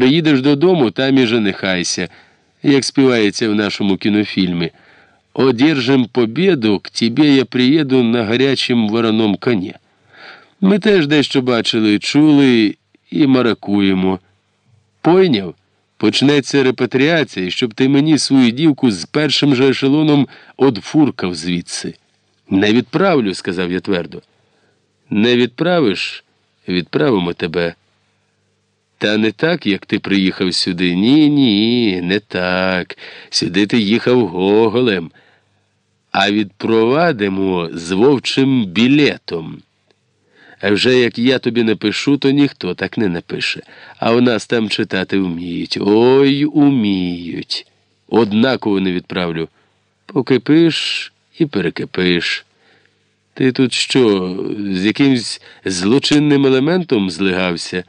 Приїдеш додому, там і женихайся, як співається в нашому кінофільмі. Одержим побіду, к тебе я приїду на гарячому вороном коні. Ми теж дещо бачили, чули і маракуємо. Пойняв? Почнеться репатріація, щоб ти мені свою дівку з першим же ешелоном одфуркав звідси. Не відправлю, сказав я твердо. Не відправиш, відправимо тебе. Та не так, як ти приїхав сюди. Ні, ні, не так. Сюди ти їхав гоголем, а відпровадимо з вовчим білетом. А вже як я тобі напишу, то ніхто так не напише. А в нас там читати вміють. Ой, уміють. Однаково не відправлю. Покипиш і перекипиш. Ти тут що, з якимсь злочинним елементом злигався?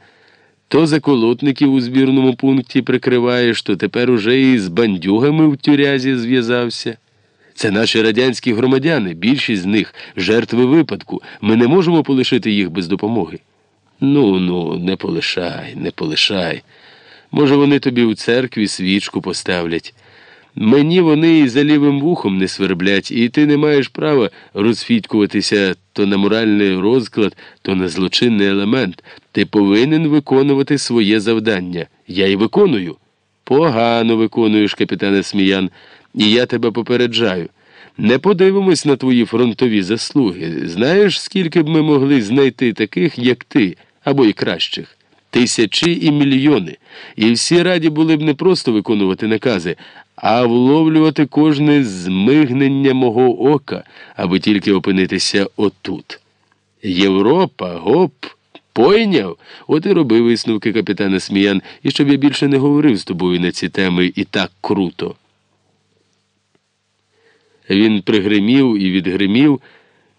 То заколотників у збірному пункті прикриваєш, то тепер уже і з бандюгами в тюрязі зв'язався. Це наші радянські громадяни, більшість з них жертви випадку. Ми не можемо полишити їх без допомоги. Ну, ну, не полишай, не полишай. Може, вони тобі у церкві свічку поставлять. Мені вони і за лівим вухом не сверблять, і ти не маєш права розфідькуватися то на моральний розклад, то на злочинний елемент. Ти повинен виконувати своє завдання. Я й виконую. Погано виконуєш, капітане Сміян, і я тебе попереджаю. Не подивимось на твої фронтові заслуги. Знаєш, скільки б ми могли знайти таких, як ти, або й кращих? Тисячі і мільйони. І всі раді були б не просто виконувати накази, а вловлювати кожне змигнення мого ока, аби тільки опинитися отут. Європа, гоп, пойняв? От і роби висновки капітана Сміян, і щоб я більше не говорив з тобою на ці теми і так круто. Він пригримів і відгримів,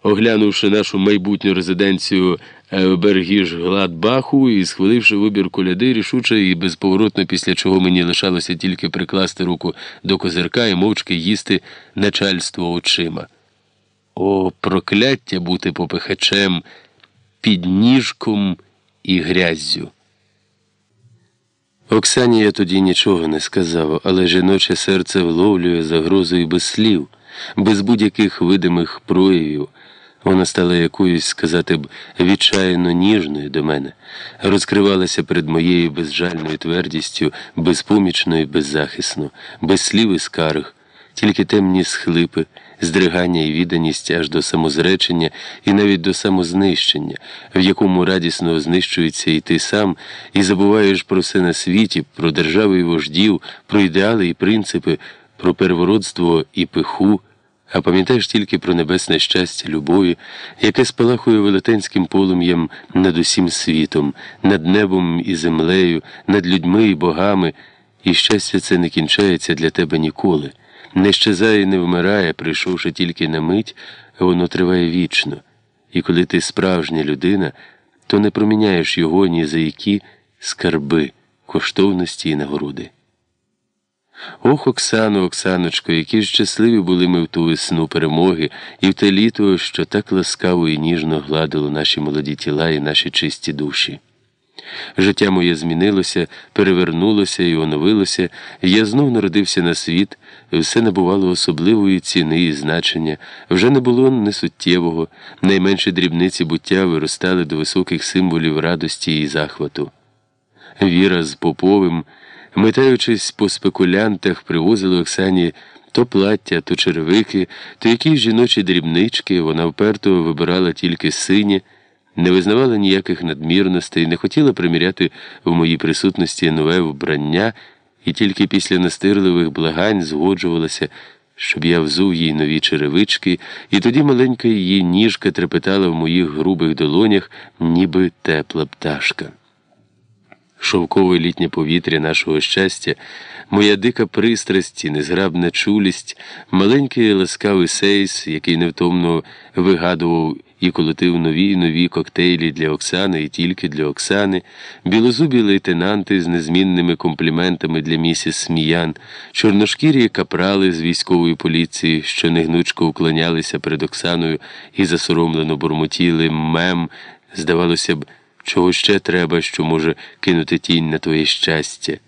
оглянувши нашу майбутню резиденцію в Бергіж Гладбаху і схваливши вибір коляди рішуче і безповоротно, після чого мені лишалося тільки прикласти руку до козирка і мовчки їсти начальство очима. О, прокляття бути попихачем, підніжком і гряззю. Оксані я тоді нічого не сказав, але жіноче серце вловлює загрозою без слів, без будь-яких видимих проявів. Вона стала якоюсь, сказати б, відчайно ніжною до мене, розкривалася перед моєю безжальною твердістю, безпомічно і беззахисно, без слів і скарг, тільки темні схлипи, здригання і відданість аж до самозречення і навіть до самознищення, в якому радісно знищується і ти сам, і забуваєш про все на світі, про держави і вождів, про ідеали і принципи, про первородство і пиху а пам'ятаєш тільки про небесне щастя любові, яке спалахує велетенським полум'ям над усім світом, над небом і землею, над людьми і богами, і щастя це не кінчається для тебе ніколи. Не щезає і не вмирає, прийшовши тільки на мить, воно триває вічно. І коли ти справжня людина, то не проміняєш його ні за які скарби, коштовності і нагороди. Ох, Оксано, Оксаночко, які ж щасливі були ми в ту весну перемоги і в те літо, що так ласкаво і ніжно гладило наші молоді тіла і наші чисті душі. Життя моє змінилося, перевернулося і оновилося, і я знов народився на світ, все набувало особливої ціни і значення, вже не було несуттєвого, найменші дрібниці буття виростали до високих символів радості і захвату. Віра з Поповим. Метаючись по спекулянтах, привозили Оксані то плаття, то червики, то якісь жіночі дрібнички, вона вперто вибирала тільки сині, не визнавала ніяких надмірностей, не хотіла приміряти в моїй присутності нове вбрання і тільки після настирливих благань згоджувалася, щоб я взув їй нові черевички, і тоді маленька її ніжка трепетала в моїх грубих долонях, ніби тепла пташка шовкове літнє повітря нашого щастя, моя дика пристрасть і незграбна чулість, маленький ласкавий сейс, який невтомно вигадував і колотив нові й нові коктейлі для Оксани і тільки для Оксани, білозубі лейтенанти з незмінними компліментами для місіс Сміян, чорношкірі капрали з військової поліції, що негнучко уклонялися перед Оксаною і засоромлено бурмотіли мем, здавалося б, Чого ще треба, що може кинути тінь на твоє щастя?